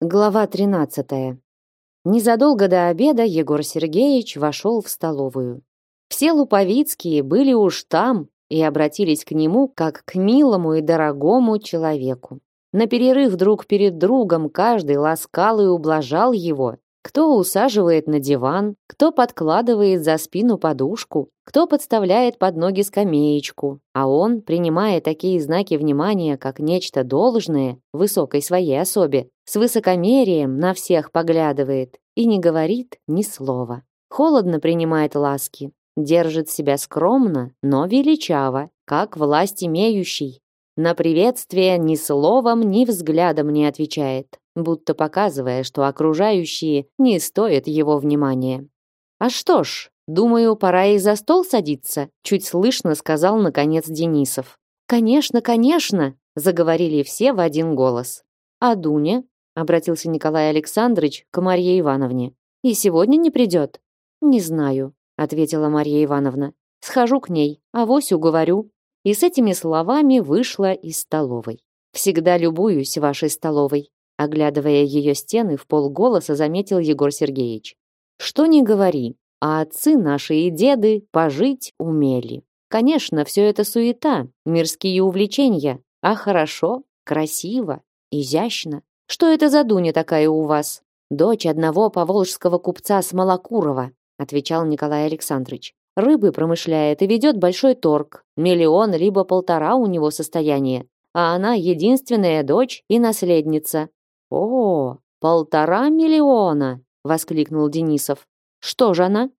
Глава 13. Незадолго до обеда Егор Сергеевич вошел в столовую. Все луповицкие были уж там и обратились к нему как к милому и дорогому человеку. На перерыв друг перед другом каждый ласкал и ублажал его, кто усаживает на диван, кто подкладывает за спину подушку, кто подставляет под ноги скамеечку, а он, принимая такие знаки внимания, как нечто должное высокой своей особе, с высокомерием на всех поглядывает и не говорит ни слова. Холодно принимает ласки, держит себя скромно, но величаво, как власть имеющий. На приветствие ни словом, ни взглядом не отвечает будто показывая, что окружающие не стоят его внимания. «А что ж, думаю, пора и за стол садиться», чуть слышно сказал наконец Денисов. «Конечно, конечно», заговорили все в один голос. «А Дуня?» Обратился Николай Александрович к Марье Ивановне. «И сегодня не придет?» «Не знаю», ответила Марья Ивановна. «Схожу к ней, а вось уговорю». И с этими словами вышла из столовой. «Всегда любуюсь вашей столовой», Оглядывая ее стены, в полголоса заметил Егор Сергеевич. Что ни говори, а отцы наши и деды пожить умели. Конечно, все это суета, мирские увлечения, а хорошо, красиво, изящно. Что это за Дуня такая у вас? Дочь одного поволжского купца Смолокурова, отвечал Николай Александрович. Рыбы промышляет и ведет большой торг. Миллион либо полтора у него состояние. А она единственная дочь и наследница. «О, полтора миллиона!» — воскликнул Денисов. «Что же она?»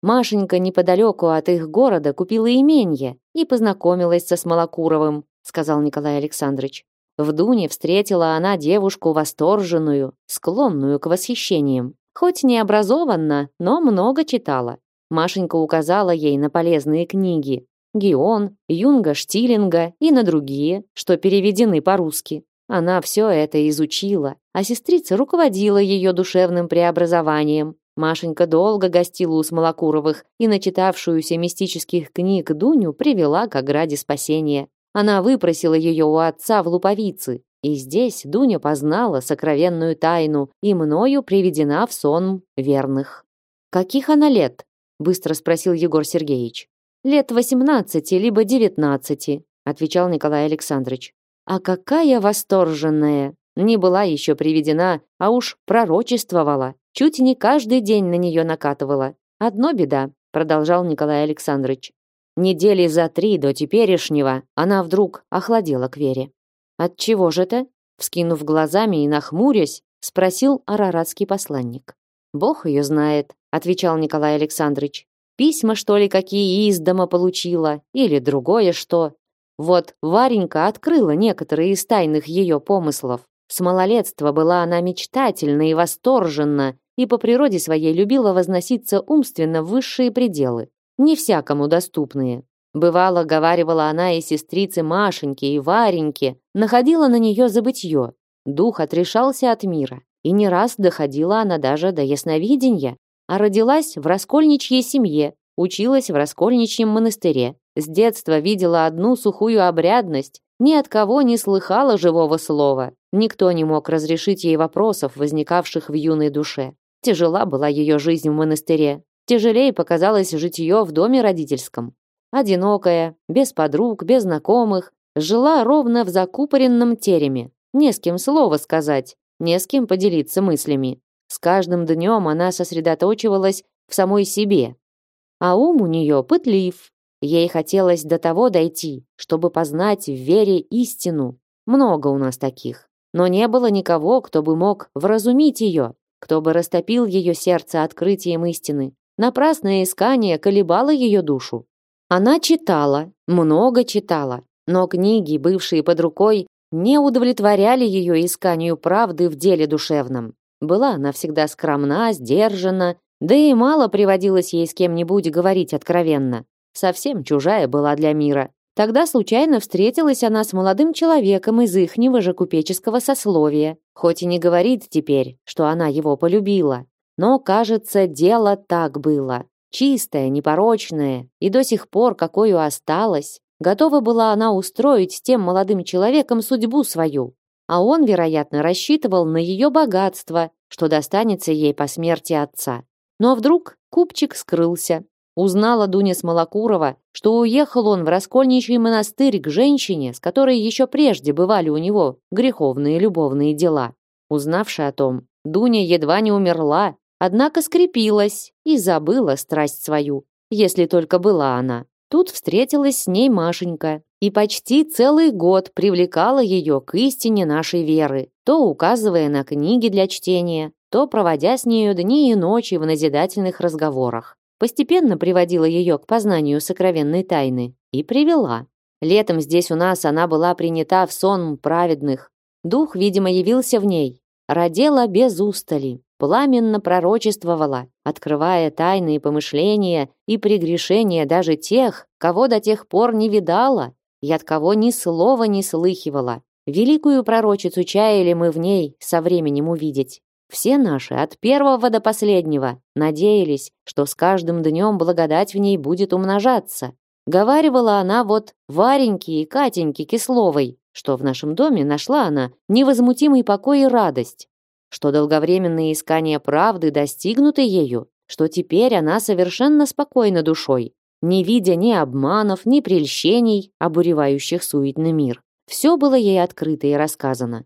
Машенька неподалеку от их города купила именье и познакомилась со Смолокуровым, сказал Николай Александрович. В Дуне встретила она девушку восторженную, склонную к восхищениям. Хоть не образованна, но много читала. Машенька указала ей на полезные книги. Гион, Юнга Штилинга и на другие, что переведены по-русски. Она все это изучила, а сестрица руководила ее душевным преобразованием. Машенька долго гостила у Смолокуровых и начитавшуюся мистических книг Дуню привела к ограде спасения. Она выпросила ее у отца в Луповицы, и здесь Дуня познала сокровенную тайну и мною приведена в сон верных. «Каких она лет?» – быстро спросил Егор Сергеевич. «Лет восемнадцати, либо девятнадцати», – отвечал Николай Александрович. А какая восторженная! Не была еще приведена, а уж пророчествовала. Чуть не каждый день на нее накатывала. Одно беда, продолжал Николай Александрович. Недели за три до теперешнего она вдруг охладела к Вере. От чего же это? Вскинув глазами и нахмурясь, спросил араратский посланник. Бог ее знает, отвечал Николай Александрович. Письма, что ли, какие из дома получила, или другое что. Вот Варенька открыла некоторые из тайных ее помыслов. С малолетства была она мечтательна и восторженна, и по природе своей любила возноситься умственно в высшие пределы, не всякому доступные. Бывало, говаривала она и сестрице Машеньке, и Вареньке, находила на нее забытье. Дух отрешался от мира, и не раз доходила она даже до ясновидения, а родилась в раскольничьей семье, училась в раскольничьем монастыре, с детства видела одну сухую обрядность, ни от кого не слыхала живого слова. Никто не мог разрешить ей вопросов, возникавших в юной душе. Тяжела была ее жизнь в монастыре. Тяжелее показалось житье в доме родительском. Одинокая, без подруг, без знакомых, жила ровно в закупоренном тереме. Не с кем слова сказать, не с кем поделиться мыслями. С каждым днем она сосредоточивалась в самой себе. А ум у нее пытлив, Ей хотелось до того дойти, чтобы познать в вере истину. Много у нас таких. Но не было никого, кто бы мог вразумить ее, кто бы растопил ее сердце открытием истины. Напрасное искание колебало ее душу. Она читала, много читала, но книги, бывшие под рукой, не удовлетворяли ее исканию правды в деле душевном. Была она всегда скромна, сдержана, да и мало приводилось ей с кем-нибудь говорить откровенно совсем чужая была для мира. Тогда случайно встретилась она с молодым человеком из ихнего же купеческого сословия, хоть и не говорит теперь, что она его полюбила. Но, кажется, дело так было. Чистое, непорочное, и до сих пор какую осталось. Готова была она устроить тем молодым человеком судьбу свою. а он, вероятно, рассчитывал на ее богатство, что достанется ей по смерти отца. Но вдруг купчик скрылся. Узнала Дуня Смолокурова, что уехал он в Раскольничий монастырь к женщине, с которой еще прежде бывали у него греховные любовные дела. Узнавши о том, Дуня едва не умерла, однако скрепилась и забыла страсть свою, если только была она. Тут встретилась с ней Машенька и почти целый год привлекала ее к истине нашей веры, то указывая на книги для чтения, то проводя с нею дни и ночи в назидательных разговорах. Постепенно приводила ее к познанию сокровенной тайны и привела. Летом здесь у нас она была принята в сон праведных. Дух, видимо, явился в ней, родила без устали, пламенно пророчествовала, открывая тайные помышления и прегрешения даже тех, кого до тех пор не видала и от кого ни слова не слыхивала. Великую пророчицу чаяли мы в ней со временем увидеть. Все наши, от первого до последнего, надеялись, что с каждым днем благодать в ней будет умножаться. Говаривала она вот Вареньке и Катеньке Кисловой, что в нашем доме нашла она невозмутимый покой и радость, что долговременные искания правды достигнуты ею, что теперь она совершенно спокойна душой, не видя ни обманов, ни прельщений, обуревающих суетный мир. Все было ей открыто и рассказано.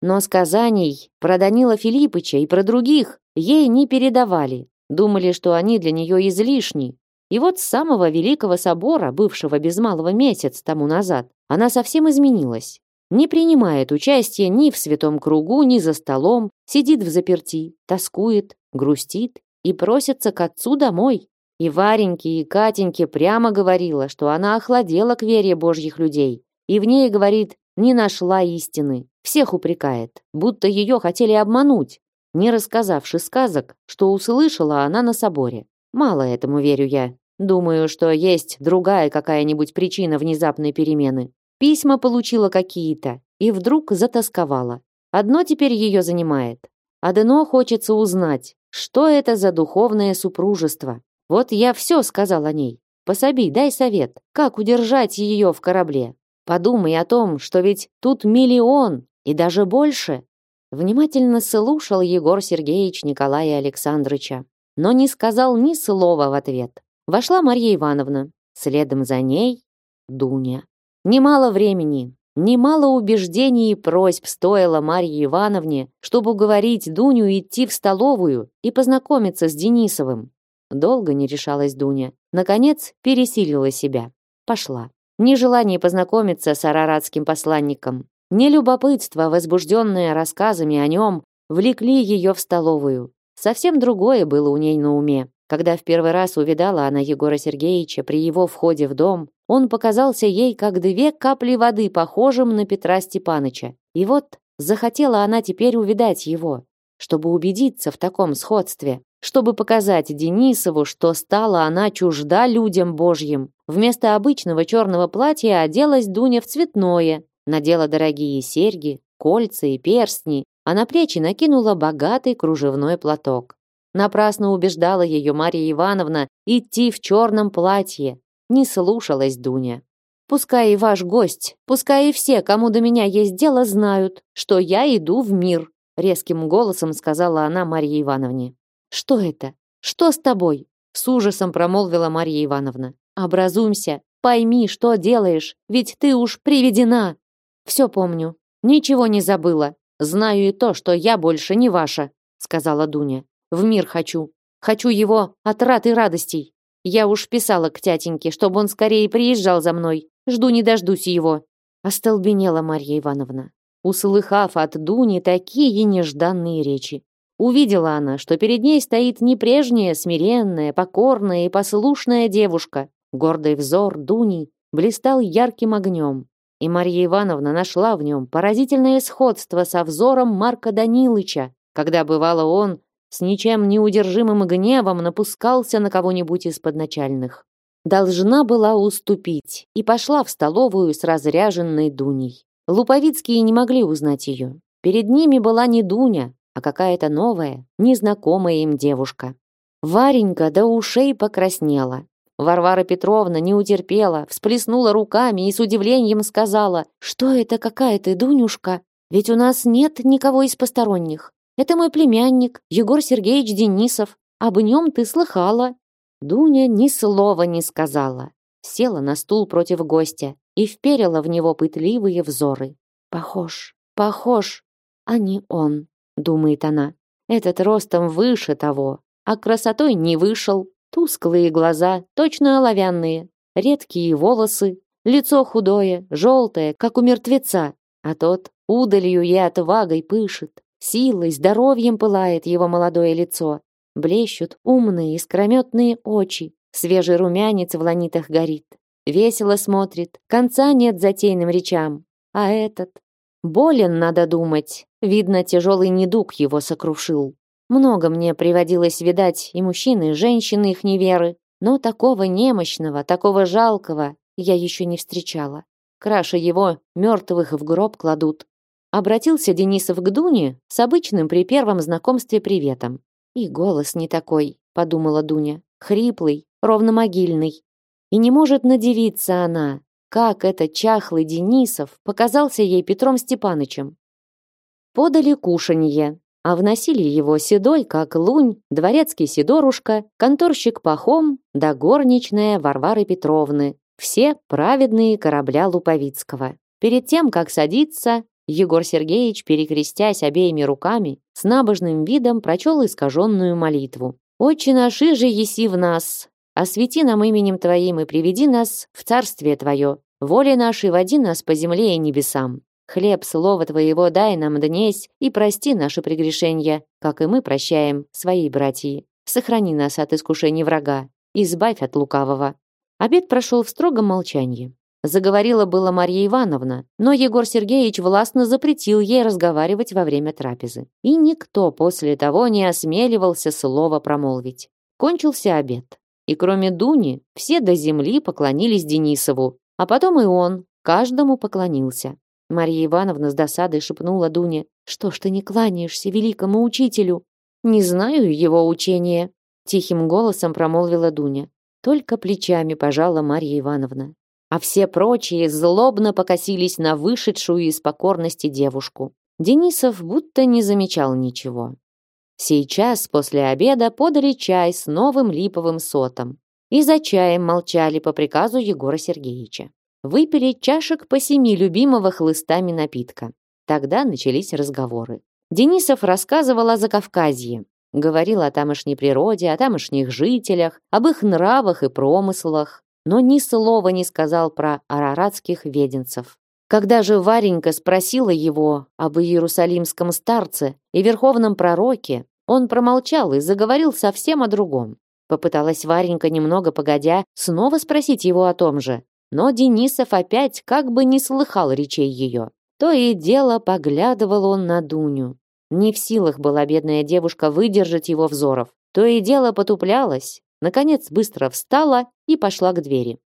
Но сказаний про Данила Филиппыча и про других ей не передавали, думали, что они для нее излишни. И вот с самого Великого Собора, бывшего без малого месяц тому назад, она совсем изменилась не принимает участия ни в святом кругу, ни за столом, сидит в заперти, тоскует, грустит и просится к отцу домой. И Вареньке, и Катеньке прямо говорила, что она охладела к вере божьих людей, и в ней, говорит, не нашла истины, всех упрекает, будто ее хотели обмануть, не рассказавши сказок, что услышала она на соборе. Мало этому верю я. Думаю, что есть другая какая-нибудь причина внезапной перемены. Письма получила какие-то и вдруг затасковала. Одно теперь ее занимает. Одно хочется узнать, что это за духовное супружество. Вот я все сказал о ней. Пособи, дай совет, как удержать ее в корабле. Подумай о том, что ведь тут миллион и даже больше. Внимательно слушал Егор Сергеевич Николая Александровича, но не сказал ни слова в ответ. Вошла Марья Ивановна, следом за ней Дуня. Немало времени, немало убеждений и просьб стоило Марье Ивановне, чтобы уговорить Дуню идти в столовую и познакомиться с Денисовым. Долго не решалась Дуня. Наконец, пересилила себя. Пошла. Нежелание познакомиться с араратским посланником, не любопытство, возбужденное рассказами о нем, влекли ее в столовую. Совсем другое было у ней на уме. Когда в первый раз увидала она Егора Сергеевича при его входе в дом, он показался ей как две капли воды, похожим на Петра Степаныча. И вот захотела она теперь увидать его, чтобы убедиться в таком сходстве, чтобы показать Денисову, что стала она чужда людям божьим. Вместо обычного черного платья оделась Дуня в цветное, надела дорогие серьги, кольца и перстни, а на плечи накинула богатый кружевной платок. Напрасно убеждала ее Марья Ивановна идти в черном платье. Не слушалась Дуня. Пускай и ваш гость, пускай и все, кому до меня есть дело, знают, что я иду в мир, резким голосом сказала она Марье Ивановне. Что это? Что с тобой? С ужасом промолвила Марья Ивановна. Образумся, пойми, что делаешь, ведь ты уж приведена. Все помню, ничего не забыла. Знаю и то, что я больше не ваша, сказала Дуня. В мир хочу. Хочу его от рад и радостей. Я уж писала к тятеньке, чтобы он скорее приезжал за мной. Жду не дождусь его. Остолбенела Марья Ивановна, услыхав от Дуни такие нежданные речи. Увидела она, что перед ней стоит не прежняя, смиренная, покорная и послушная девушка. Гордый взор Дуни блистал ярким огнем. И Марья Ивановна нашла в нем поразительное сходство со взором Марка Данилыча, когда бывало он с ничем неудержимым гневом напускался на кого-нибудь из подначальных. Должна была уступить и пошла в столовую с разряженной Дуней. Луповицкие не могли узнать ее. Перед ними была не Дуня, а какая-то новая, незнакомая им девушка. Варенька до ушей покраснела. Варвара Петровна не утерпела, всплеснула руками и с удивлением сказала, «Что это какая ты, Дунюшка?» Ведь у нас нет никого из посторонних. Это мой племянник, Егор Сергеевич Денисов. Об нем ты слыхала». Дуня ни слова не сказала. Села на стул против гостя и вперила в него пытливые взоры. «Похож, похож, а не он», — думает она. «Этот ростом выше того, а красотой не вышел. Тусклые глаза, точно оловянные, редкие волосы, лицо худое, желтое, как у мертвеца, а тот удалью и отвагой пышет, силой, здоровьем пылает его молодое лицо. Блещут умные, искрометные очи, свежий румянец в ланитах горит. Весело смотрит, конца нет затейным речам. А этот... Болен, надо думать. Видно, тяжелый недуг его сокрушил. Много мне приводилось видать и мужчин, и женщин их неверы, но такого немощного, такого жалкого я еще не встречала. Краше его мертвых в гроб кладут. Обратился Денисов к Дуне с обычным при первом знакомстве приветом. И голос не такой, подумала Дуня, хриплый, ровно могильный. И не может надевиться она, как этот чахлый Денисов показался ей Петром Степанычем. Подали кушанье, а вносили его седой, как лунь, дворецкий Сидорушка, конторщик Пахом да горничная Варвары Петровны, все праведные корабля Луповицкого. Перед тем, как садиться, Егор Сергеевич, перекрестясь обеими руками, с набожным видом прочел искаженную молитву. «Отче наши же еси в нас, освети нам именем Твоим и приведи нас в Царствие Твое, воле нашей води нас по земле и небесам. Хлеб слова Твоего дай нам днесь и прости наши прегрешения, как и мы прощаем своей братьи. Сохрани нас от искушений врага, избавь от лукавого». Обед прошел в строгом молчании. Заговорила была Марья Ивановна, но Егор Сергеевич властно запретил ей разговаривать во время трапезы. И никто после того не осмеливался слово промолвить. Кончился обед. И кроме Дуни, все до земли поклонились Денисову, а потом и он каждому поклонился. Марья Ивановна с досадой шепнула Дуне, «Что ж ты не кланяешься великому учителю?» «Не знаю его учения», — тихим голосом промолвила Дуня. Только плечами пожала Марья Ивановна а все прочие злобно покосились на вышедшую из покорности девушку. Денисов будто не замечал ничего. Сейчас после обеда подали чай с новым липовым сотом. И за чаем молчали по приказу Егора Сергеевича. Выпили чашек по семи любимого хлыстами напитка. Тогда начались разговоры. Денисов рассказывал о Закавказье, говорил о тамошней природе, о тамошних жителях, об их нравах и промыслах, но ни слова не сказал про араратских веденцев. Когда же Варенька спросила его об иерусалимском старце и верховном пророке, он промолчал и заговорил совсем о другом. Попыталась Варенька немного погодя снова спросить его о том же, но Денисов опять как бы не слыхал речей ее. То и дело поглядывал он на Дуню. Не в силах была бедная девушка выдержать его взоров. То и дело потуплялась, Наконец быстро встала и пошла к двери.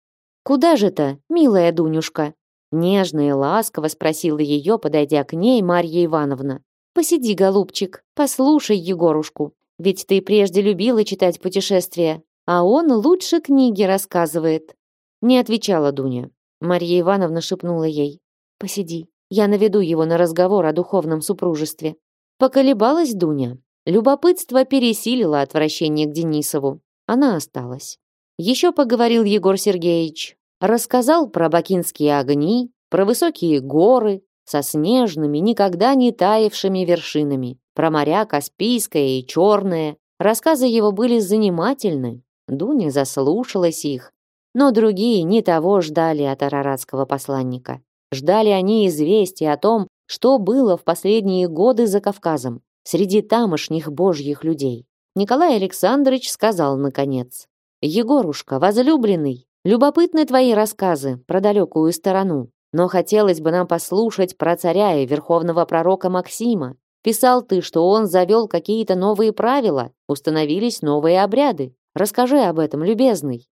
«Куда же-то, милая Дунюшка?» Нежно и ласково спросила ее, подойдя к ней Марья Ивановна. «Посиди, голубчик, послушай Егорушку. Ведь ты прежде любила читать путешествия, а он лучше книги рассказывает». Не отвечала Дуня. Марья Ивановна шепнула ей. «Посиди, я наведу его на разговор о духовном супружестве». Поколебалась Дуня. Любопытство пересилило отвращение к Денисову. Она осталась. Еще поговорил Егор Сергеевич. Рассказал про бакинские огни, про высокие горы со снежными, никогда не таявшими вершинами, про моря Каспийское и Черное. Рассказы его были занимательны. Дуня заслушалась их. Но другие не того ждали от араратского посланника. Ждали они известия о том, что было в последние годы за Кавказом, среди тамошних божьих людей. Николай Александрович сказал наконец. «Егорушка, возлюбленный, любопытны твои рассказы про далекую сторону, но хотелось бы нам послушать про царя и верховного пророка Максима. Писал ты, что он завел какие-то новые правила, установились новые обряды. Расскажи об этом, любезный».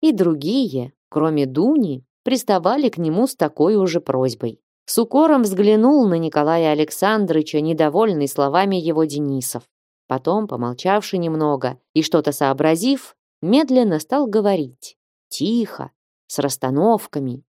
И другие, кроме Дуни, приставали к нему с такой уже просьбой. С укором взглянул на Николая Александровича, недовольный словами его Денисов. Потом, помолчавши немного и что-то сообразив, медленно стал говорить. Тихо, с расстановками.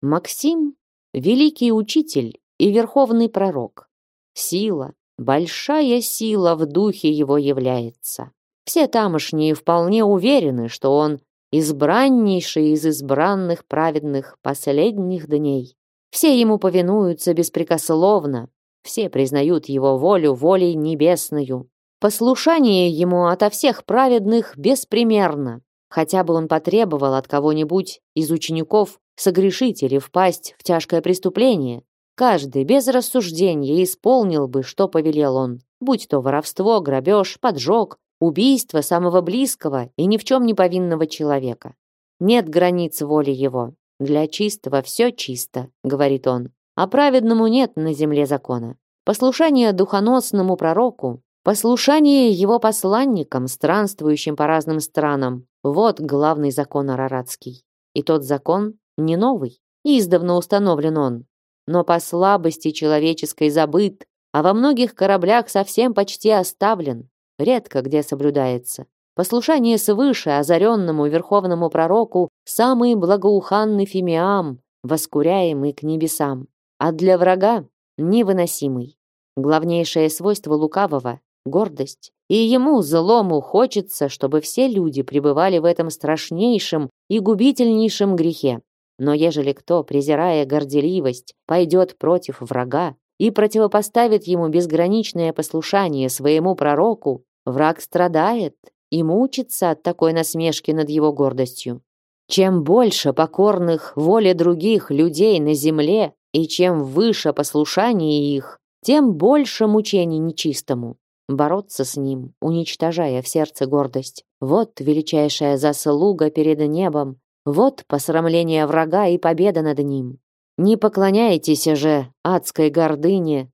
Максим — великий учитель и верховный пророк. Сила, большая сила в духе его является. Все тамошние вполне уверены, что он избраннейший из избранных праведных последних дней. Все ему повинуются беспрекословно, все признают его волю волей небесною. Послушание ему ото всех праведных беспримерно. Хотя бы он потребовал от кого-нибудь из учеников согрешить или впасть в тяжкое преступление, каждый без рассуждения исполнил бы, что повелел он, будь то воровство, грабеж, поджог, убийство самого близкого и ни в чем не повинного человека. Нет границ воли его. Для чистого все чисто, говорит он, а праведному нет на земле закона. Послушание духоносному пророку, послушание его посланникам, странствующим по разным странам, вот главный закон араратский. И тот закон не новый, издавна установлен он, но по слабости человеческой забыт, а во многих кораблях совсем почти оставлен, редко где соблюдается. Послушание свыше озаренному верховному пророку самый благоуханный фимиам, воскуряемый к небесам, а для врага невыносимый. Главнейшее свойство лукавого — гордость. И ему, злому, хочется, чтобы все люди пребывали в этом страшнейшем и губительнейшем грехе. Но ежели кто, презирая горделивость, пойдет против врага и противопоставит ему безграничное послушание своему пророку, враг страдает и мучится от такой насмешки над его гордостью. Чем больше покорных воле других людей на земле и чем выше послушание их, тем больше мучений нечистому. Бороться с ним, уничтожая в сердце гордость. Вот величайшая заслуга перед небом, вот посрамление врага и победа над ним. Не поклоняйтесь же адской гордыне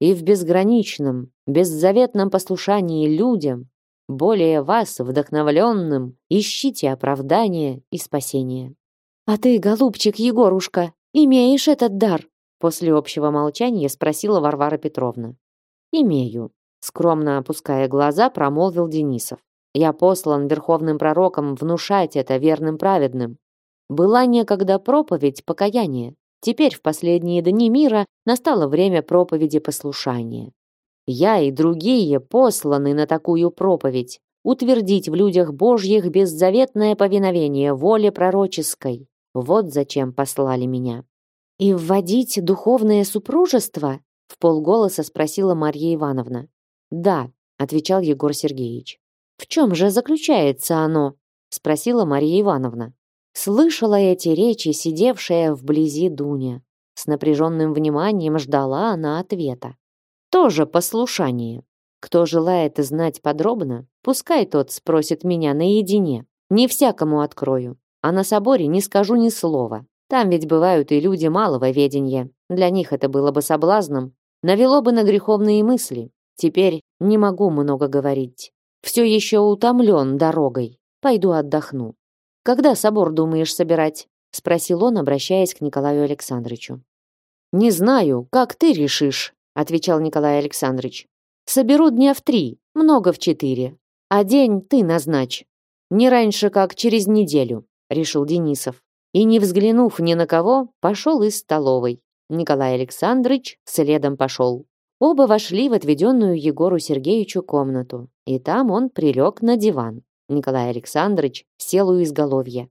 и в безграничном, беззаветном послушании людям, более вас, вдохновленным, ищите оправдания и спасения. «А ты, голубчик Егорушка, имеешь этот дар?» После общего молчания спросила Варвара Петровна. «Имею», — скромно опуская глаза, промолвил Денисов. «Я послан верховным пророком внушать это верным праведным. Была некогда проповедь покаяния. Теперь, в последние дни мира, настало время проповеди послушания. Я и другие посланы на такую проповедь, утвердить в людях Божьих беззаветное повиновение воле пророческой. Вот зачем послали меня. И вводить духовное супружество? В полголоса спросила Марья Ивановна. Да, отвечал Егор Сергеевич. В чем же заключается оно? спросила Марья Ивановна. Слышала эти речи сидевшая вблизи Дуня. С напряженным вниманием ждала она ответа тоже послушание. Кто желает знать подробно, пускай тот спросит меня наедине. Не всякому открою, а на соборе не скажу ни слова. Там ведь бывают и люди малого ведения. Для них это было бы соблазном, навело бы на греховные мысли. Теперь не могу много говорить. Все еще утомлен дорогой. Пойду отдохну. Когда собор думаешь собирать? Спросил он, обращаясь к Николаю Александровичу. Не знаю, как ты решишь, отвечал Николай Александрович. Соберу дня в три, много в четыре. А день ты назначь. Не раньше, как через неделю, решил Денисов. И, не взглянув ни на кого, пошел из столовой. Николай Александрович следом пошел. Оба вошли в отведенную Егору Сергеевичу комнату, и там он прилег на диван. Николай Александрович сел у изголовья.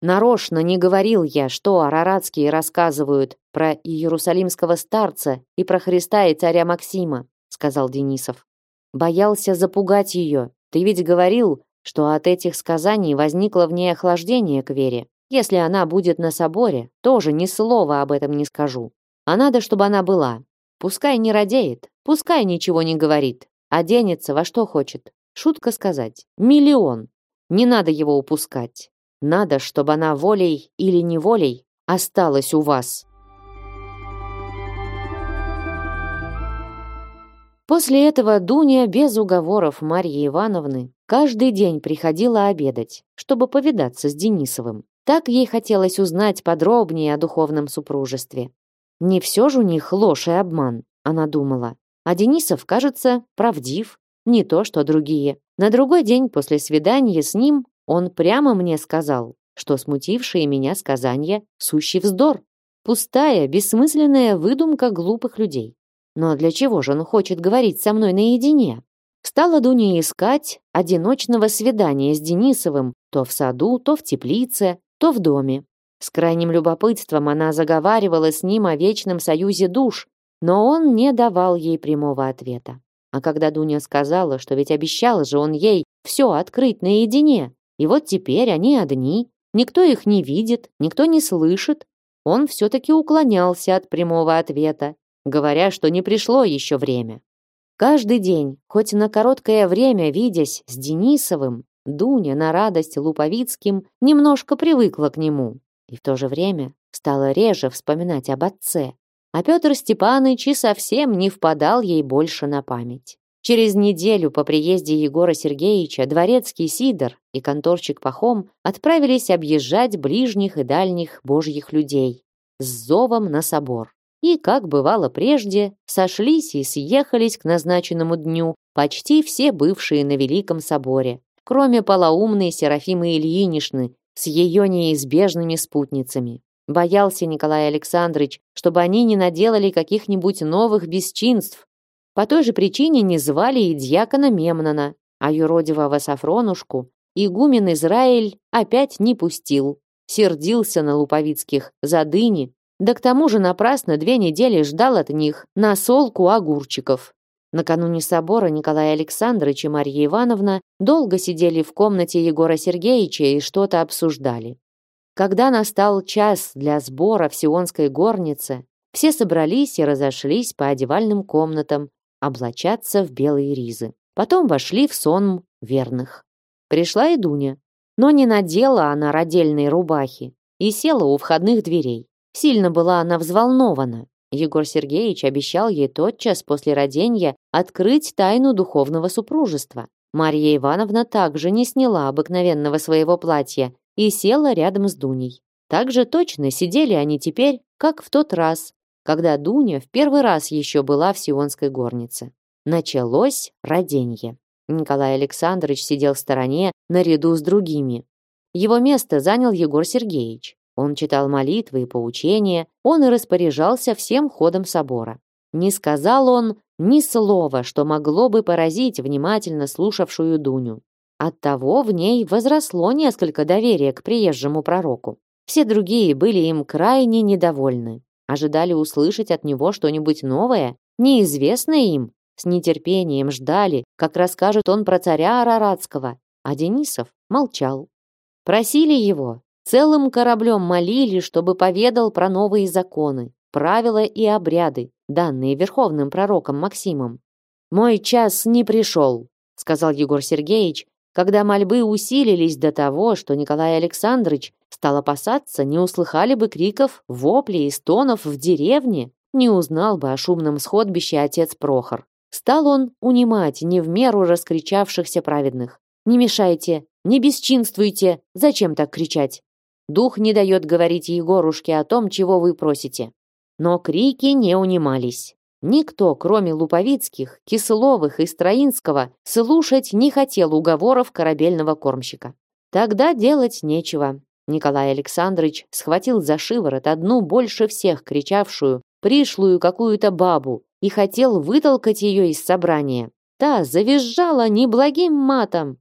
Нарочно не говорил я, что араратские рассказывают про иерусалимского старца и про Христа и царя Максима, сказал Денисов. Боялся запугать ее. Ты ведь говорил, что от этих сказаний возникло в ней охлаждение к вере. Если она будет на соборе, тоже ни слова об этом не скажу. А надо, чтобы она была. Пускай не радеет, пускай ничего не говорит, оденется во что хочет. Шутка сказать. Миллион. Не надо его упускать. Надо, чтобы она волей или неволей осталась у вас. После этого Дуня без уговоров Марьи Ивановны каждый день приходила обедать, чтобы повидаться с Денисовым. Так ей хотелось узнать подробнее о духовном супружестве. Не все же у них ложь и обман, она думала. А Денисов, кажется, правдив, не то что другие. На другой день после свидания с ним он прямо мне сказал, что смутившие меня сказания — сущий вздор. Пустая, бессмысленная выдумка глупых людей. Но для чего же он хочет говорить со мной наедине? Стала Дуня искать одиночного свидания с Денисовым то в саду, то в теплице, то в доме. С крайним любопытством она заговаривала с ним о вечном союзе душ, но он не давал ей прямого ответа. А когда Дуня сказала, что ведь обещал же он ей все открыть наедине, и вот теперь они одни, никто их не видит, никто не слышит, он все-таки уклонялся от прямого ответа, говоря, что не пришло еще время. Каждый день, хоть на короткое время видясь с Денисовым, Дуня на радость Луповицким немножко привыкла к нему и в то же время стала реже вспоминать об отце, а Петр Степанович и совсем не впадал ей больше на память. Через неделю по приезде Егора Сергеевича дворецкий Сидор и конторщик Пахом отправились объезжать ближних и дальних божьих людей с зовом на собор. И, как бывало прежде, сошлись и съехались к назначенному дню почти все бывшие на Великом соборе, кроме полоумной Серафимы Ильинишны с ее неизбежными спутницами. Боялся Николай Александрович, чтобы они не наделали каких-нибудь новых бесчинств. По той же причине не звали и дьякона Мемнона, а юродивого Сафронушку игумен Израиль опять не пустил. Сердился на Луповицких за дыни, да к тому же напрасно две недели ждал от них на солку огурчиков. Накануне собора Николай Александрович и Марья Ивановна долго сидели в комнате Егора Сергеевича и что-то обсуждали. Когда настал час для сбора в Сионской горнице, все собрались и разошлись по одевальным комнатам, облачаться в белые ризы. Потом вошли в сон верных. Пришла и Дуня, но не надела она родельной рубахи и села у входных дверей. Сильно была она взволнована. Егор Сергеевич обещал ей тотчас после родения открыть тайну духовного супружества. Марья Ивановна также не сняла обыкновенного своего платья и села рядом с Дуней. Так же точно сидели они теперь, как в тот раз, когда Дуня в первый раз еще была в Сионской горнице. Началось роденье. Николай Александрович сидел в стороне наряду с другими. Его место занял Егор Сергеевич. Он читал молитвы и поучения, он и распоряжался всем ходом собора. Не сказал он ни слова, что могло бы поразить внимательно слушавшую Дуню. Оттого в ней возросло несколько доверия к приезжему пророку. Все другие были им крайне недовольны. Ожидали услышать от него что-нибудь новое, неизвестное им. С нетерпением ждали, как расскажет он про царя Араратского. А Денисов молчал. Просили его, целым кораблем молили, чтобы поведал про новые законы, правила и обряды, данные верховным пророком Максимом. «Мой час не пришел», — сказал Егор Сергеевич, когда мольбы усилились до того, что Николай Александрович стал опасаться, не услыхали бы криков, воплей и стонов в деревне, не узнал бы о шумном сходбище отец Прохор. Стал он унимать не в меру раскричавшихся праведных. «Не мешайте, не бесчинствуйте, зачем так кричать?» Дух не дает говорить Егорушке о том, чего вы просите. Но крики не унимались. Никто, кроме Луповицких, Кисловых и Строинского, слушать не хотел уговоров корабельного кормщика. Тогда делать нечего. Николай Александрович схватил за шиворот одну больше всех кричавшую, пришлую какую-то бабу и хотел вытолкать ее из собрания. Та завизжала неблагим матом.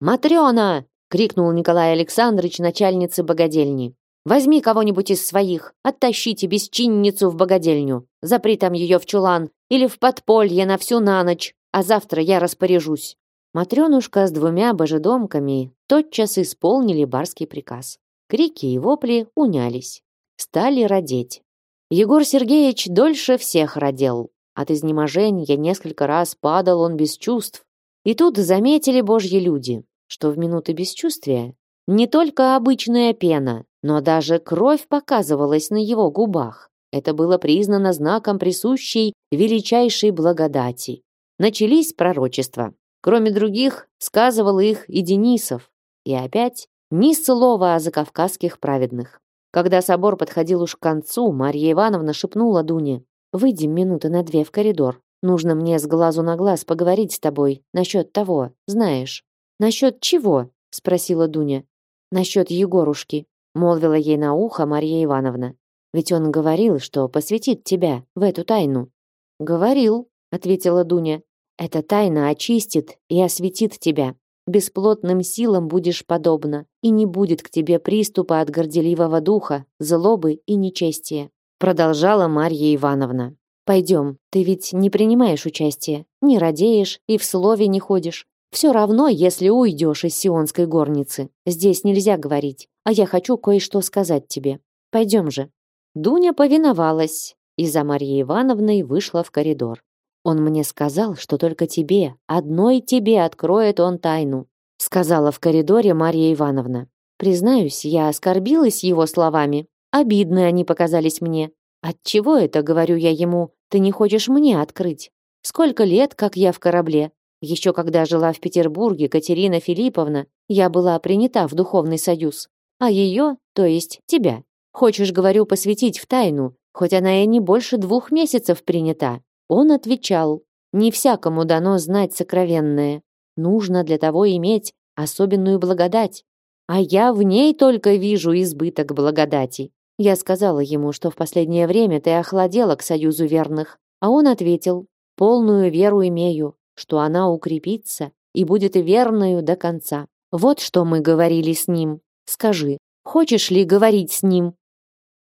«Матрена!» — крикнул Николай Александрович начальнице богадельни. Возьми кого-нибудь из своих, оттащите бесчинницу в богадельню, запри там ее в чулан или в подполье на всю на ночь, а завтра я распоряжусь». Матренушка с двумя божедомками тотчас исполнили барский приказ. Крики и вопли унялись. Стали родить. Егор Сергеевич дольше всех родил. От изнеможения несколько раз падал он без чувств. И тут заметили божьи люди, что в минуты бесчувствия не только обычная пена, но даже кровь показывалась на его губах. Это было признано знаком присущей величайшей благодати. Начались пророчества. Кроме других, сказывал их и Денисов. И опять ни слова о закавказских праведных. Когда собор подходил уж к концу, Марья Ивановна шепнула Дуне, «Выйдем минуты на две в коридор. Нужно мне с глазу на глаз поговорить с тобой насчет того, знаешь». «Насчет чего?» — спросила Дуня насчет Егорушки», молвила ей на ухо Марья Ивановна. Ведь он говорил, что посвятит тебя в эту тайну. Говорил, ответила Дуня. Эта тайна очистит и осветит тебя. Бесплотным силам будешь подобна, и не будет к тебе приступа от горделивого духа, злобы и нечестия. Продолжала Марья Ивановна. Пойдем, ты ведь не принимаешь участия, не радеешь и в слове не ходишь. Все равно, если уйдешь из сионской горницы. Здесь нельзя говорить, а я хочу кое-что сказать тебе. Пойдем же. Дуня повиновалась и за Марьей Ивановной вышла в коридор. Он мне сказал, что только тебе, одной тебе откроет он тайну, сказала в коридоре Марья Ивановна. Признаюсь, я оскорбилась его словами. Обидны они показались мне. Отчего это, говорю я ему, ты не хочешь мне открыть? Сколько лет, как я в корабле? Еще когда жила в Петербурге Катерина Филипповна, я была принята в духовный союз. А ее, то есть тебя, хочешь, говорю, посвятить в тайну, хоть она и не больше двух месяцев принята. Он отвечал, не всякому дано знать сокровенное. Нужно для того иметь особенную благодать. А я в ней только вижу избыток благодати. Я сказала ему, что в последнее время ты охладела к союзу верных. А он ответил, полную веру имею, что она укрепится и будет верною до конца. Вот что мы говорили с ним. Скажи, хочешь ли говорить с ним?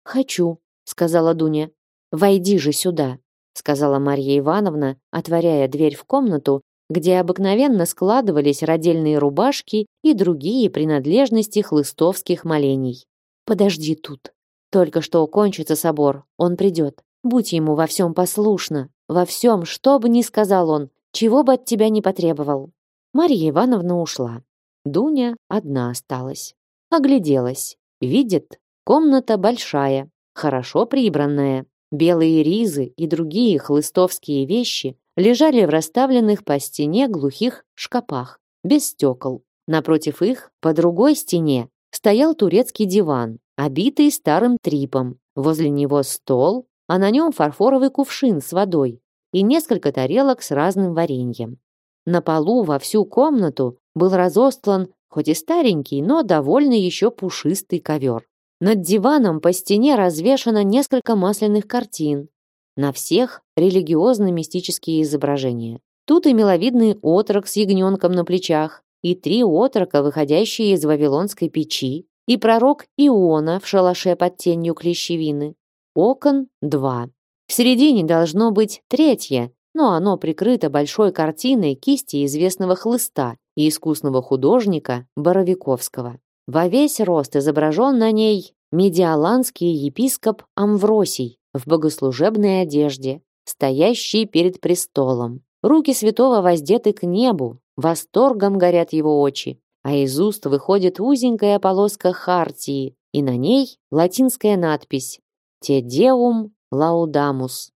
Хочу, сказала Дуня. Войди же сюда сказала Марья Ивановна, отворяя дверь в комнату, где обыкновенно складывались родильные рубашки и другие принадлежности хлыстовских молений. Подожди тут. Только что кончится собор, он придет. Будь ему во всем послушна, во всем, что бы ни сказал он, чего бы от тебя не потребовал. Марья Ивановна ушла. Дуня одна осталась. Огляделась. Видит, комната большая, хорошо прибранная. Белые ризы и другие хлыстовские вещи лежали в расставленных по стене глухих шкапах, без стекол. Напротив их, по другой стене, стоял турецкий диван, обитый старым трипом. Возле него стол, а на нем фарфоровый кувшин с водой и несколько тарелок с разным вареньем. На полу во всю комнату был разостлан, хоть и старенький, но довольно еще пушистый ковер. Над диваном по стене развешано несколько масляных картин. На всех религиозно-мистические изображения. Тут и миловидный отрок с ягненком на плечах, и три отрока, выходящие из вавилонской печи, и пророк Иона в шалаше под тенью клещевины. Окон два. В середине должно быть третье, но оно прикрыто большой картиной кисти известного хлыста и искусного художника Боровиковского. Во весь рост изображен на ней медиаланский епископ Амвросий в богослужебной одежде, стоящий перед престолом. Руки святого воздеты к небу, восторгом горят его очи, а из уст выходит узенькая полоска хартии, и на ней латинская надпись «Te Deum Laudamus».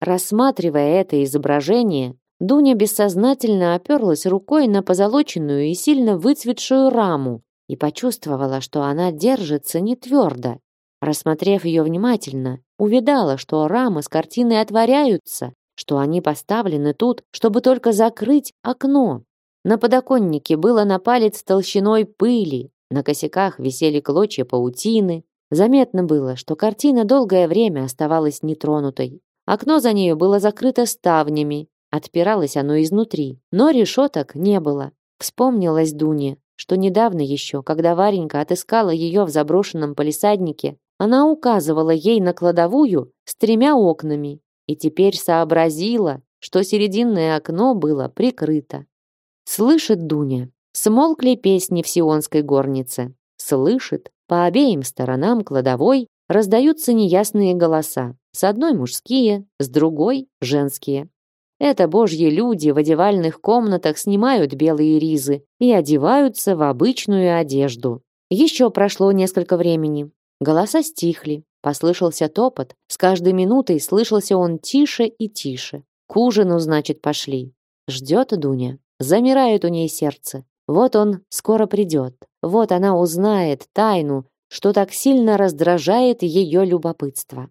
Рассматривая это изображение, Дуня бессознательно оперлась рукой на позолоченную и сильно выцветшую раму, и почувствовала, что она держится не твердо. Рассмотрев ее внимательно, увидала, что рамы с картиной отворяются, что они поставлены тут, чтобы только закрыть окно. На подоконнике было на палец толщиной пыли, на косяках висели клочья паутины. Заметно было, что картина долгое время оставалась нетронутой. Окно за нею было закрыто ставнями, отпиралось оно изнутри, но решеток не было. Вспомнилась Дуне, что недавно еще, когда Варенька отыскала ее в заброшенном полисаднике, она указывала ей на кладовую с тремя окнами и теперь сообразила, что серединное окно было прикрыто. Слышит Дуня, смолкли песни в сионской горнице. Слышит, по обеим сторонам кладовой раздаются неясные голоса. С одной мужские, с другой женские. Это божьи люди в одевальных комнатах снимают белые ризы и одеваются в обычную одежду. Еще прошло несколько времени. Голоса стихли, послышался топот. С каждой минутой слышался он тише и тише. К ужину, значит, пошли. Ждет Дуня. Замирает у ней сердце. Вот он скоро придет. Вот она узнает тайну, что так сильно раздражает ее любопытство.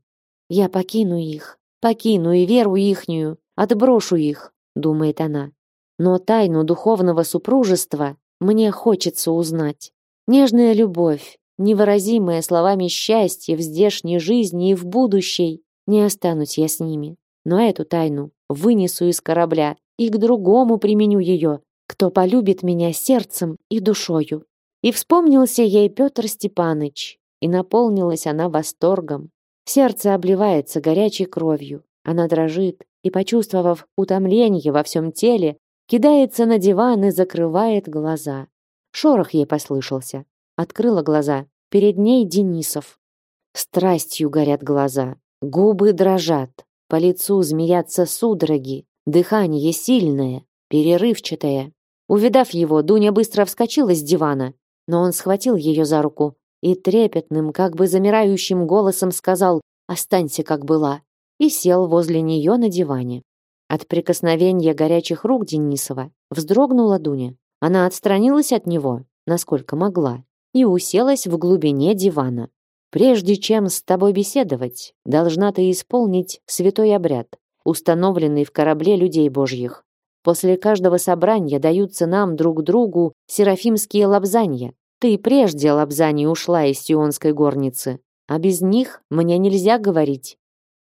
Я покину их, покину и веру ихнюю, Отброшу их, думает она. Но тайну духовного супружества мне хочется узнать. Нежная любовь, невыразимое словами счастье в здешней жизни и в будущей. Не останусь я с ними, но эту тайну вынесу из корабля и к другому применю ее, кто полюбит меня сердцем и душою. И вспомнился ей Петр Степаныч, и наполнилась она восторгом. Сердце обливается горячей кровью, она дрожит и, почувствовав утомление во всем теле, кидается на диван и закрывает глаза. Шорох ей послышался. Открыла глаза. Перед ней Денисов. Страстью горят глаза, губы дрожат, по лицу змеятся судороги, дыхание сильное, перерывчатое. Увидав его, Дуня быстро вскочила с дивана, но он схватил ее за руку и трепетным, как бы замирающим голосом сказал «Останься, как была», и сел возле нее на диване. От прикосновения горячих рук Денисова вздрогнула Дуня. Она отстранилась от него, насколько могла, и уселась в глубине дивана. «Прежде чем с тобой беседовать, должна ты исполнить святой обряд, установленный в корабле людей божьих. После каждого собрания даются нам друг другу серафимские лапзанья. Ты прежде лапзаний ушла из сионской горницы, а без них мне нельзя говорить.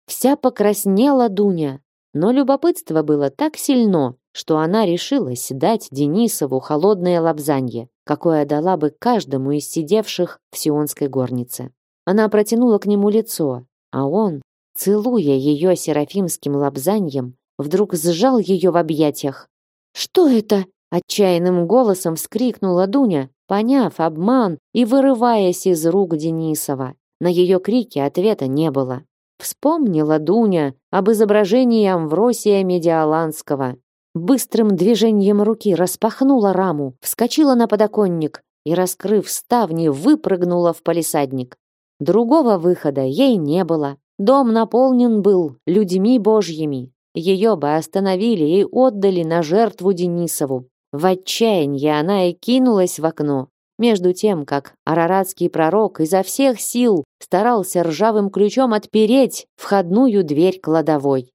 Вся покраснела Дуня, но любопытство было так сильно, что она решилась дать Денисову холодное лапзанье, какое дала бы каждому из сидевших в сионской горнице. Она протянула к нему лицо, а он, целуя ее серафимским лапзаньем, вдруг сжал ее в объятиях. «Что это?» — отчаянным голосом вскрикнула Дуня, поняв обман и вырываясь из рук Денисова. На ее крики ответа не было. Вспомнила Дуня об изображении Амвросия Медиаланского. Быстрым движением руки распахнула раму, вскочила на подоконник и, раскрыв ставни, выпрыгнула в палисадник. Другого выхода ей не было. Дом наполнен был людьми божьими, ее бы остановили и отдали на жертву Денисову. В отчаянии она и кинулась в окно, между тем, как араратский пророк изо всех сил старался ржавым ключом отпереть входную дверь кладовой.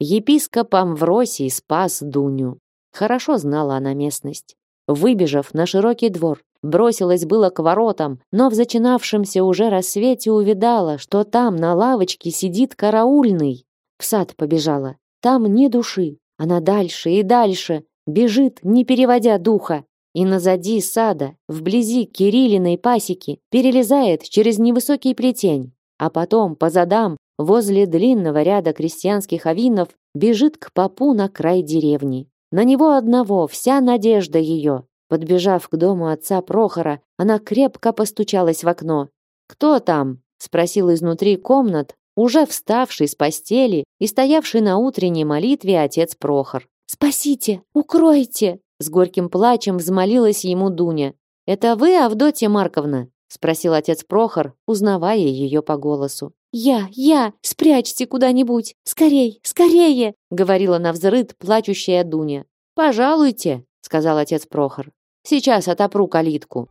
Епископ Амвросий спас Дуню. Хорошо знала она местность. Выбежав на широкий двор, бросилась было к воротам, но в зачинавшемся уже рассвете увидала, что там на лавочке сидит караульный. В сад побежала. Там ни души. Она дальше и дальше, бежит, не переводя духа. И назади сада, вблизи Кириллиной пасеки, перелезает через невысокий плетень. А потом, по задам, возле длинного ряда крестьянских авинов, бежит к попу на край деревни. На него одного вся надежда ее. Подбежав к дому отца Прохора, она крепко постучалась в окно. «Кто там?» — спросил изнутри комнат уже вставший с постели и стоявший на утренней молитве отец Прохор. «Спасите! Укройте!» С горьким плачем взмолилась ему Дуня. «Это вы, Авдотья Марковна?» спросил отец Прохор, узнавая ее по голосу. «Я, я! Спрячьте куда-нибудь! Скорей, скорее!» говорила на взрыд плачущая Дуня. «Пожалуйте!» сказал отец Прохор. «Сейчас отопру калитку».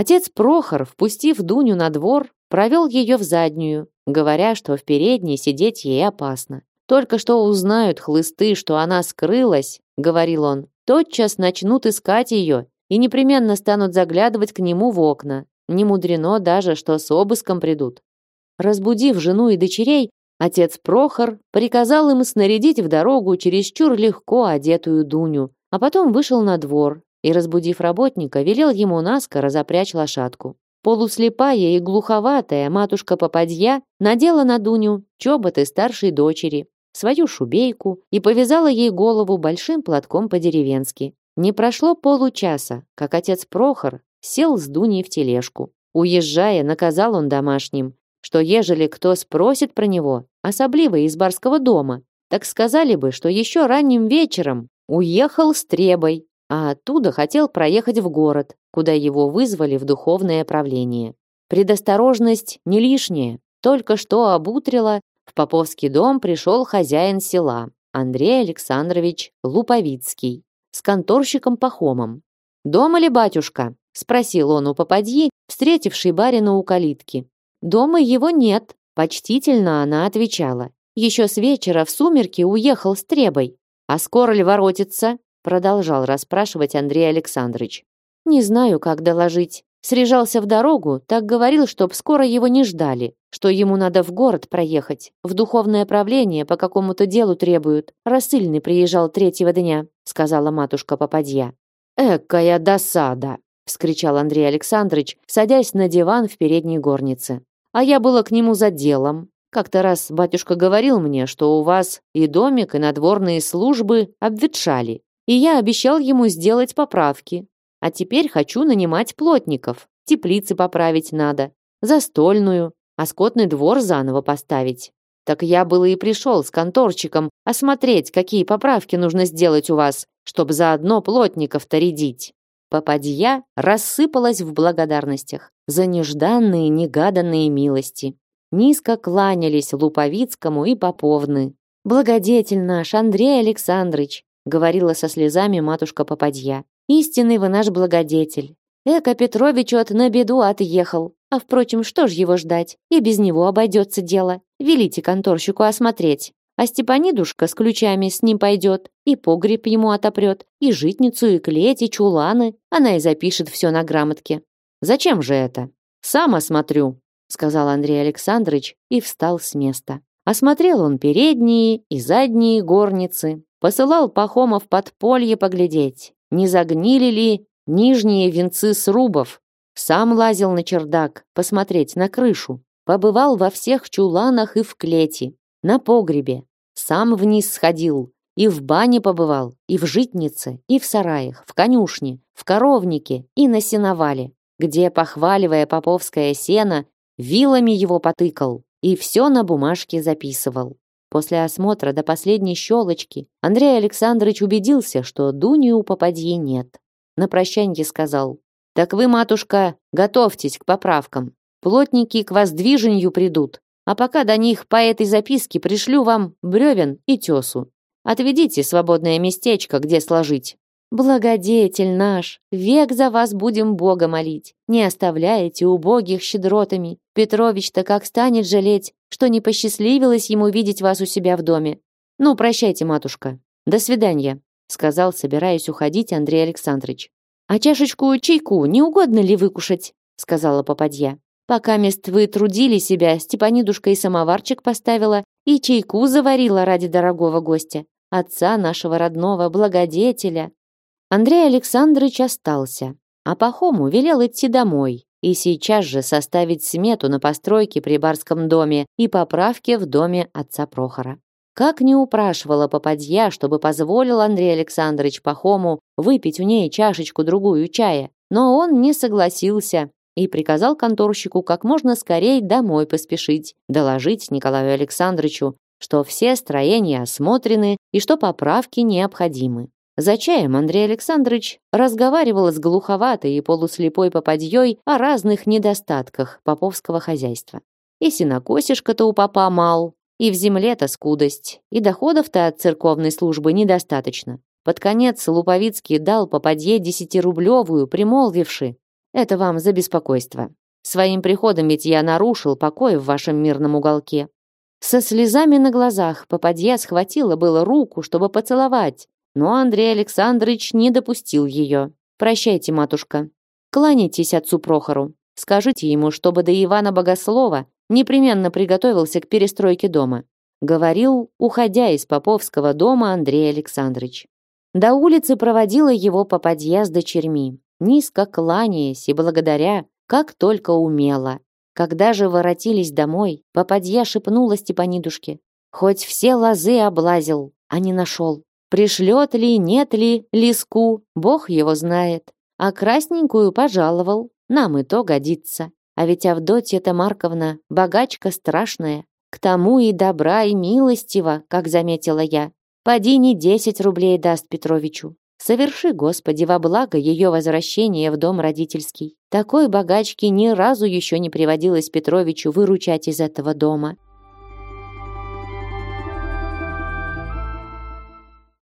Отец Прохор, впустив Дуню на двор, провел ее в заднюю, говоря, что в передней сидеть ей опасно. Только что узнают хлысты, что она скрылась, говорил он, тотчас начнут искать ее и непременно станут заглядывать к нему в окна. Не мудрено даже, что с обыском придут. Разбудив жену и дочерей, отец Прохор приказал им снарядить в дорогу чересчур легко одетую Дуню, а потом вышел на двор и, разбудив работника, велел ему наскоро запрячь лошадку. Полуслепая и глуховатая матушка Попадья надела на Дуню чоботы старшей дочери, свою шубейку и повязала ей голову большим платком по-деревенски. Не прошло получаса, как отец Прохор сел с Дуней в тележку. Уезжая, наказал он домашним, что ежели кто спросит про него, особливо из барского дома, так сказали бы, что еще ранним вечером уехал с требой, а оттуда хотел проехать в город, куда его вызвали в духовное правление. Предосторожность не лишняя. Только что обутрила, в Поповский дом пришел хозяин села, Андрей Александрович Луповицкий, с конторщиком Пахомом. «Дома ли батюшка?» – спросил он у попадьи, встретивший барина у калитки. «Дома его нет», – почтительно она отвечала. «Еще с вечера в сумерки уехал с требой. А скоро ли воротится?» Продолжал расспрашивать Андрей Александрович. Не знаю, как доложить. Срежался в дорогу, так говорил, чтоб скоро его не ждали, что ему надо в город проехать, в духовное правление по какому-то делу требуют. Рассыльный приезжал третьего дня, сказала матушка Попадья. Экая досада, вскричал Андрей Александрович, садясь на диван в передней горнице. А я было к нему за делом. Как-то раз батюшка говорил мне, что у вас и домик, и надворные службы обветшали, и я обещал ему сделать поправки, а теперь хочу нанимать плотников. Теплицы поправить надо, застольную, а скотный двор заново поставить. Так я было и пришел с конторчиком осмотреть, какие поправки нужно сделать у вас, чтобы заодно плотников-то рядить. Попадья рассыпалась в благодарностях за нежданные, негаданные милости. Низко кланялись Луповицкому и Поповны. «Благодетель наш, Андрей Александрович», говорила со слезами матушка Попадья. Истинный вы наш благодетель. Эко Петрович от на беду отъехал. А впрочем, что ж его ждать? И без него обойдется дело. Велите конторщику осмотреть. А Степанидушка с ключами с ним пойдет, и погреб ему отопрет, и житницу, и клеть, и чуланы. Она и запишет все на грамотке. Зачем же это? Сам осмотрю, сказал Андрей Александрович и встал с места. Осмотрел он передние и задние горницы, посылал Пахомов под полье поглядеть не загнили ли нижние венцы срубов. Сам лазил на чердак, посмотреть на крышу. Побывал во всех чуланах и в клете, на погребе. Сам вниз сходил, и в бане побывал, и в житнице, и в сараях, в конюшне, в коровнике и на сеновале, где, похваливая поповское сено, вилами его потыкал и все на бумажке записывал. После осмотра до последней щелочки Андрей Александрович убедился, что Дуни у попадьи нет. На прощанье сказал, «Так вы, матушка, готовьтесь к поправкам. Плотники к воздвижению придут, а пока до них по этой записке пришлю вам бревен и тесу. Отведите свободное местечко, где сложить. Благодетель наш, век за вас будем Бога молить. Не оставляете убогих щедротами. Петрович-то как станет жалеть, что не посчастливилось ему видеть вас у себя в доме. Ну, прощайте, матушка. До свидания, сказал, собираясь уходить Андрей Александрович. А чашечку чайку не угодно ли выкушать? сказала попадья. Пока мест вы трудили себя, Степанидушка и самоварчик поставила, и чайку заварила ради дорогого гостя, отца нашего родного, благодетеля. Андрей Александрович остался, а Пахому велел идти домой и сейчас же составить смету на постройки при барском доме и поправки в доме отца Прохора. Как не упрашивала попадья, чтобы позволил Андрей Александрович Пахому выпить у ней чашечку-другую чая, но он не согласился и приказал конторщику как можно скорее домой поспешить, доложить Николаю Александровичу, что все строения осмотрены и что поправки необходимы. За чаем Андрей Александрович разговаривал с глуховатой и полуслепой попадьей о разных недостатках поповского хозяйства. И синокосишка-то у попа мал, и в земле-то скудость, и доходов-то от церковной службы недостаточно. Под конец Луповицкий дал попадье десятирублевую, примолвивши «Это вам за беспокойство. Своим приходом ведь я нарушил покой в вашем мирном уголке». Со слезами на глазах попадья схватила было руку, чтобы поцеловать, но Андрей Александрович не допустил ее. «Прощайте, матушка. Кланяйтесь отцу Прохору. Скажите ему, чтобы до Ивана Богослова непременно приготовился к перестройке дома», говорил, уходя из Поповского дома Андрей Александрович. До улицы проводила его попадья с дочерьми, низко кланяясь и благодаря, как только умела. Когда же воротились домой, попадья шепнула Степанидушке. «Хоть все лозы облазил, а не нашел. Пришлет ли, нет ли лиску, бог его знает. А красненькую пожаловал, нам и то годится. А ведь Авдотья-то Марковна богачка страшная. К тому и добра, и милостива, как заметила я. Поди не десять рублей даст Петровичу. Соверши, Господи, во благо ее возвращения в дом родительский. Такой богачки ни разу еще не приводилось Петровичу выручать из этого дома.